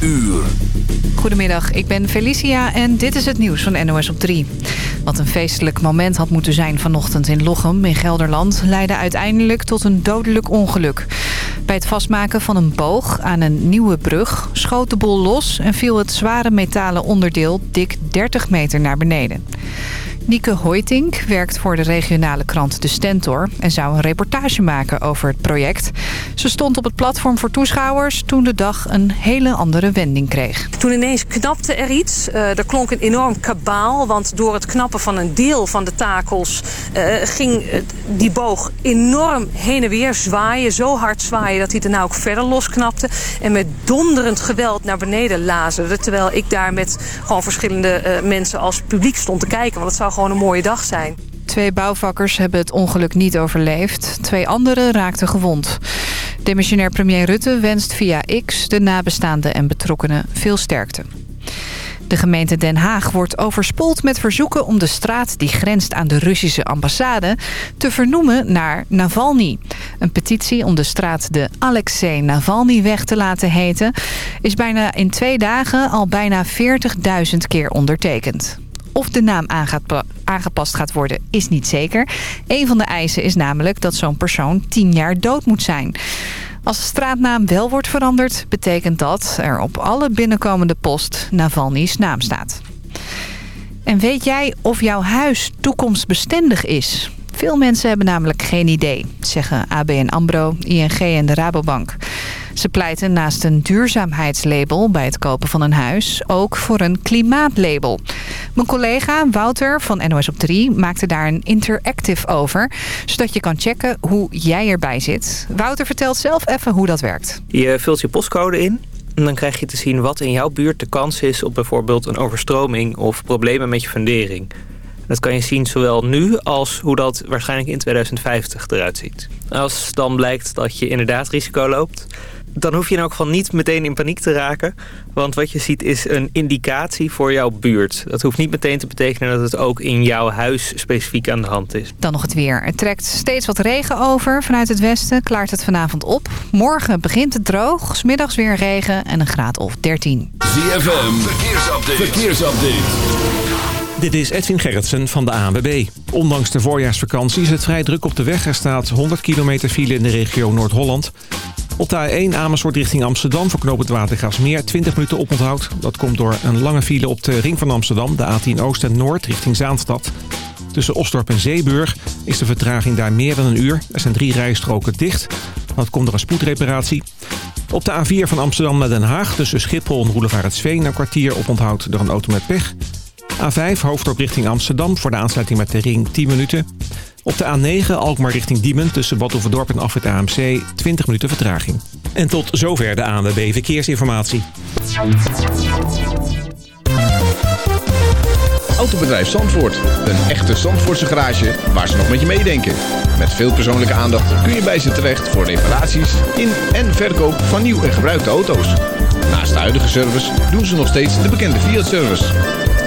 uur. Goedemiddag, ik ben Felicia en dit is het nieuws van NOS op 3. Wat een feestelijk moment had moeten zijn vanochtend in Lochem in Gelderland... leidde uiteindelijk tot een dodelijk ongeluk. Bij het vastmaken van een boog aan een nieuwe brug schoot de bol los... en viel het zware metalen onderdeel dik 30 meter naar beneden. Nieke Hoytink werkt voor de regionale krant De Stentor... en zou een reportage maken over het project. Ze stond op het platform voor toeschouwers... toen de dag een hele andere wending kreeg. Toen ineens knapte er iets. Uh, er klonk een enorm kabaal, want door het knappen van een deel van de takels... Uh, ging die boog enorm heen en weer zwaaien. Zo hard zwaaien dat hij daarna ook verder losknapte. En met donderend geweld naar beneden lazerde. Terwijl ik daar met gewoon verschillende mensen als publiek stond te kijken. Want het zou een mooie dag zijn. Twee bouwvakkers hebben het ongeluk niet overleefd. Twee anderen raakten gewond. Demissionair premier Rutte wenst via X de nabestaanden en betrokkenen veel sterkte. De gemeente Den Haag wordt overspoeld met verzoeken om de straat die grenst aan de Russische ambassade te vernoemen naar Navalny. Een petitie om de straat de Alexei Navalny-weg te laten heten is bijna in twee dagen al bijna 40.000 keer ondertekend. Of de naam aangepast gaat worden is niet zeker. Een van de eisen is namelijk dat zo'n persoon 10 jaar dood moet zijn. Als de straatnaam wel wordt veranderd, betekent dat er op alle binnenkomende post Navalny's naam staat. En weet jij of jouw huis toekomstbestendig is? Veel mensen hebben namelijk geen idee, zeggen ABN AMRO, ING en de Rabobank. Ze pleiten naast een duurzaamheidslabel bij het kopen van een huis ook voor een klimaatlabel. Mijn collega Wouter van NOS op 3 maakte daar een interactive over, zodat je kan checken hoe jij erbij zit. Wouter vertelt zelf even hoe dat werkt. Je vult je postcode in en dan krijg je te zien wat in jouw buurt de kans is op bijvoorbeeld een overstroming of problemen met je fundering. Dat kan je zien zowel nu als hoe dat waarschijnlijk in 2050 eruit ziet. Als dan blijkt dat je inderdaad risico loopt dan hoef je in elk geval niet meteen in paniek te raken. Want wat je ziet is een indicatie voor jouw buurt. Dat hoeft niet meteen te betekenen dat het ook in jouw huis specifiek aan de hand is. Dan nog het weer. Er trekt steeds wat regen over. Vanuit het westen klaart het vanavond op. Morgen begint het droog. Smiddags weer regen en een graad of 13. ZFM, verkeersupdate. verkeersupdate. Dit is Edwin Gerritsen van de ANWB. Ondanks de voorjaarsvakantie is het vrij druk op de weg. Er staat 100 kilometer file in de regio Noord-Holland. Op de A1 Amersfoort richting Amsterdam voor knooppunt Watergraafsmeer 20 minuten oponthoud. Dat komt door een lange file op de ring van Amsterdam, de A10 Oost en Noord richting Zaanstad. Tussen Osdorp en Zeeburg is de vertraging daar meer dan een uur. Er zijn drie rijstroken dicht. Dat komt door een spoedreparatie. Op de A4 van Amsterdam naar Den Haag tussen Schiphol en Roelevaretsveen een kwartier oponthoud door een auto met pech. A5 hoofdop richting Amsterdam voor de aansluiting met de ring 10 minuten. Op de A9 Alkmaar richting Diemen tussen Badhoevedorp en Afrit AMC 20 minuten vertraging. En tot zover de ANWB Verkeersinformatie. Autobedrijf Zandvoort. Een echte Zandvoortse garage waar ze nog met je meedenken. Met veel persoonlijke aandacht kun je bij ze terecht voor reparaties in en verkoop van nieuw en gebruikte auto's. Naast de huidige service doen ze nog steeds de bekende Fiat-service.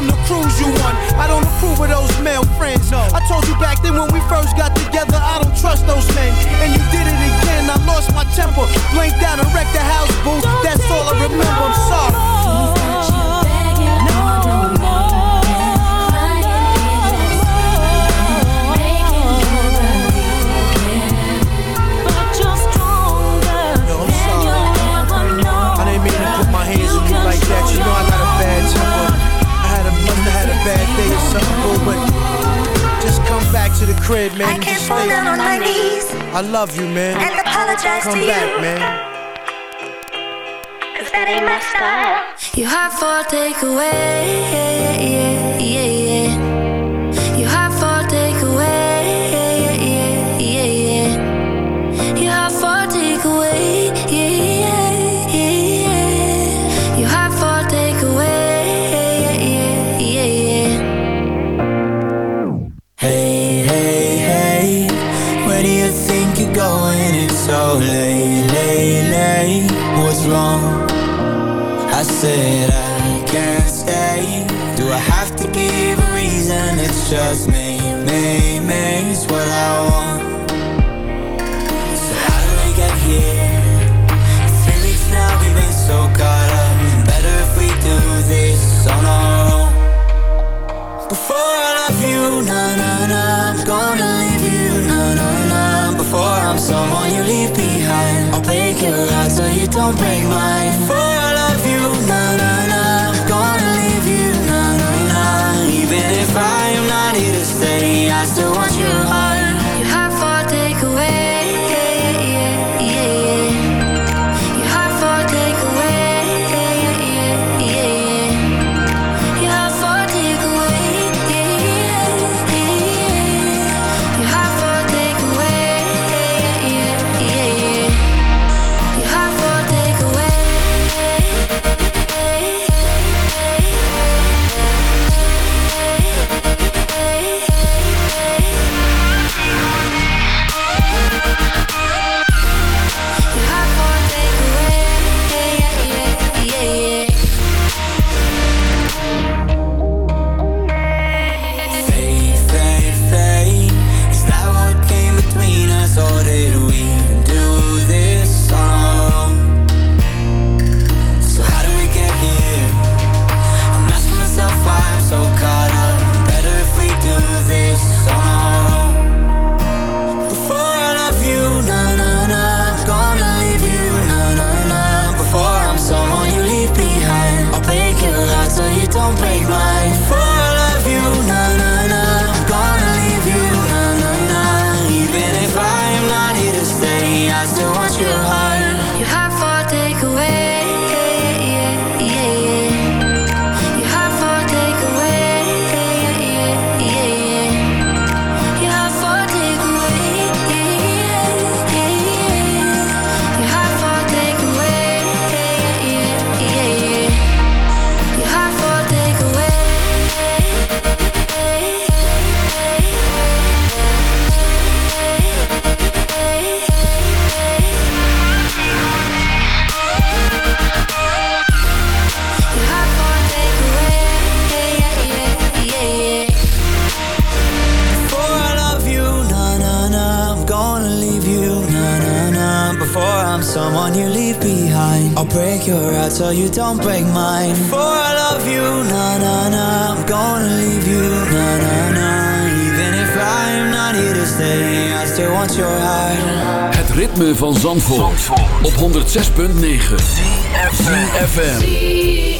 from the you. I don't approve of those male friends. No. I told you back then when we first got together, I don't trust those men. And you did it again. I lost my temper, blanked down and wrecked the house, boo. Don't That's all I remember. I'm sorry. That, you know I must have had a bad day or something, boo, but just come back to the crib, man. I can't fall down on my knees. I love you, man. And apologize come to back, you. man. Cause that ain't my style. You hot for a takeaway, yeah, yeah, yeah. I'm someone you leave behind. I'll break your heart so you don't break mine. For I love you, na na na. Gonna leave you, na na na. Even if I am not here to stay I still so you don't break mine. Before I love you, na na na, I'm gonna leave you, na na na. Even if I'm not here to stay, I still want your heart. Het ritme van Zandvoort, op 106.9 ZFM.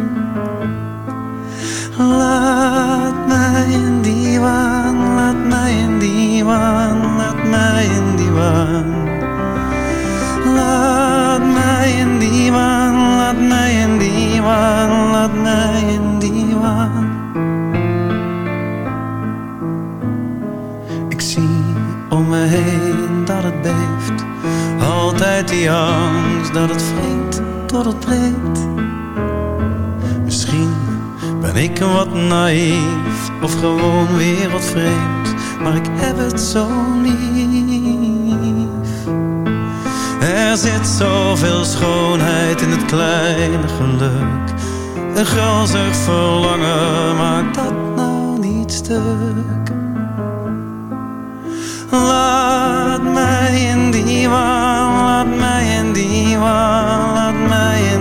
Laat mij in die waan, laat mij in die waan. Laat mij in die waan, laat mij in die waan, laat mij in die waan. Ik zie om me heen dat het beeft, altijd die angst dat het vreemd tot het breekt. Misschien ben ik wat naïef of gewoon wereldvreemd, maar ik heb het zo lief. Er zit zoveel schoonheid in het kleine geluk. Een gulzig verlangen maakt dat nou niet stuk. Laat mij in die waan, laat mij in die waan, laat mij in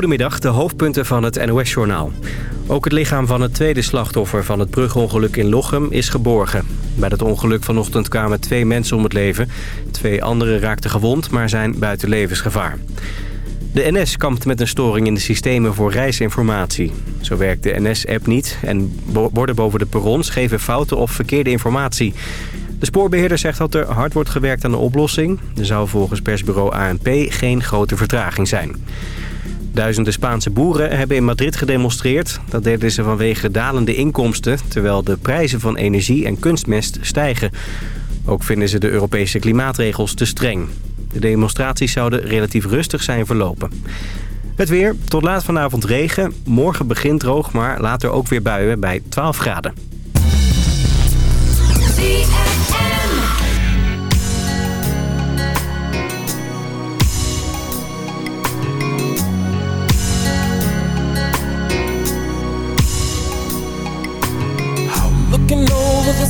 Goedemiddag, de hoofdpunten van het NOS-journaal. Ook het lichaam van het tweede slachtoffer van het brugongeluk in Lochem is geborgen. Bij dat ongeluk vanochtend kwamen twee mensen om het leven. Twee anderen raakten gewond, maar zijn buiten levensgevaar. De NS kampt met een storing in de systemen voor reisinformatie. Zo werkt de NS-app niet en borden boven de perrons geven fouten of verkeerde informatie. De spoorbeheerder zegt dat er hard wordt gewerkt aan de oplossing. Er zou volgens persbureau ANP geen grote vertraging zijn. Duizenden Spaanse boeren hebben in Madrid gedemonstreerd. Dat deden ze vanwege dalende inkomsten... terwijl de prijzen van energie en kunstmest stijgen. Ook vinden ze de Europese klimaatregels te streng. De demonstraties zouden relatief rustig zijn verlopen. Het weer, tot laat vanavond regen. Morgen begint droog, maar later ook weer buien bij 12 graden.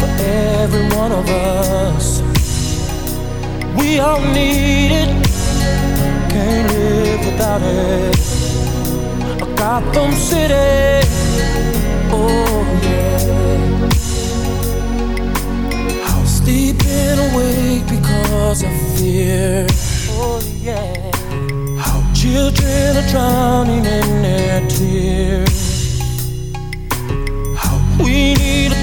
for every one of us. We all need it, can't live without it. A Gotham City, oh yeah. How sleeping awake because of fear, oh yeah. How children are drowning in their tears.